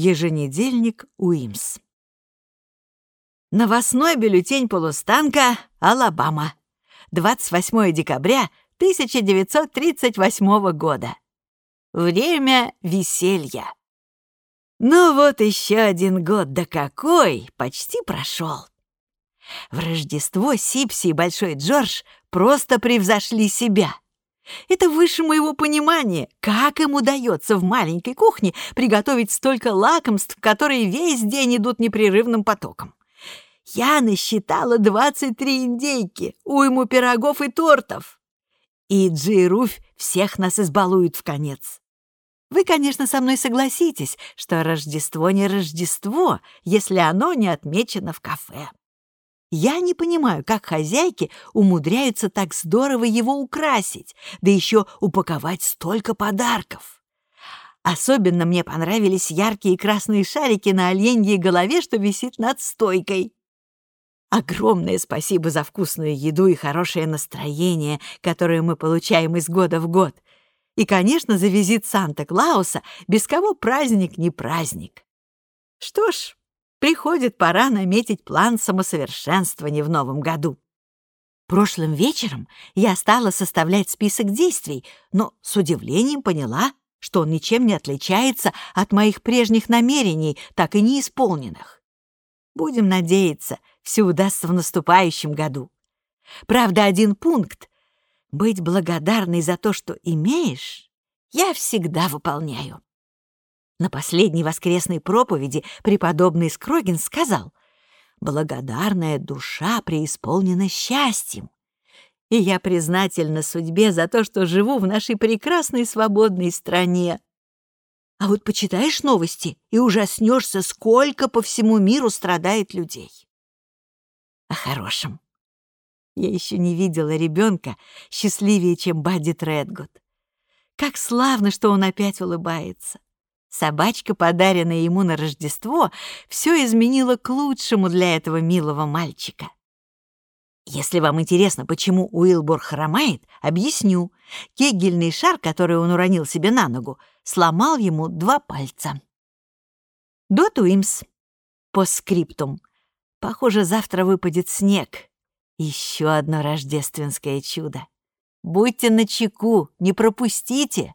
Еженедельник Уимс. Новостной бюллетень полустанка «Алабама». 28 декабря 1938 года. Время веселья. Ну вот еще один год, да какой, почти прошел. В Рождество Сипси и Большой Джордж просто превзошли себя. Это выше моего понимания, как им удается в маленькой кухне приготовить столько лакомств, которые весь день идут непрерывным потоком. Я насчитала 23 индейки, уйму пирогов и тортов. И Руфь всех нас избалует в конец. Вы, конечно, со мной согласитесь, что Рождество не Рождество, если оно не отмечено в кафе. Я не понимаю, как хозяйки умудряются так здорово его украсить, да еще упаковать столько подарков. Особенно мне понравились яркие красные шарики на оленьей голове, что висит над стойкой. Огромное спасибо за вкусную еду и хорошее настроение, которое мы получаем из года в год. И, конечно, за визит Санта-Клауса, без кого праздник не праздник. Что ж, приходит пора наметить план самосовершенствования в новом году. Прошлым вечером я стала составлять список действий, но с удивлением поняла, что он ничем не отличается от моих прежних намерений, так и не исполненных. Будем надеяться, все удастся в наступающем году. Правда, один пункт — быть благодарной за то, что имеешь, я всегда выполняю. На последней воскресной проповеди преподобный Скрогин сказал, «Благодарная душа преисполнена счастьем». И я признательна судьбе за то, что живу в нашей прекрасной свободной стране. А вот почитаешь новости и ужаснешься, сколько по всему миру страдает людей. О хорошем. Я еще не видела ребенка счастливее, чем Бадди Тредгуд. Как славно, что он опять улыбается. Собачка, подаренная ему на Рождество, все изменила к лучшему для этого милого мальчика. Если вам интересно, почему Уилбор хромает, объясню. Кегельный шар, который он уронил себе на ногу, сломал ему два пальца. Дот Уимс. По скриптум. Похоже, завтра выпадет снег. Еще одно рождественское чудо. Будьте начеку, не пропустите.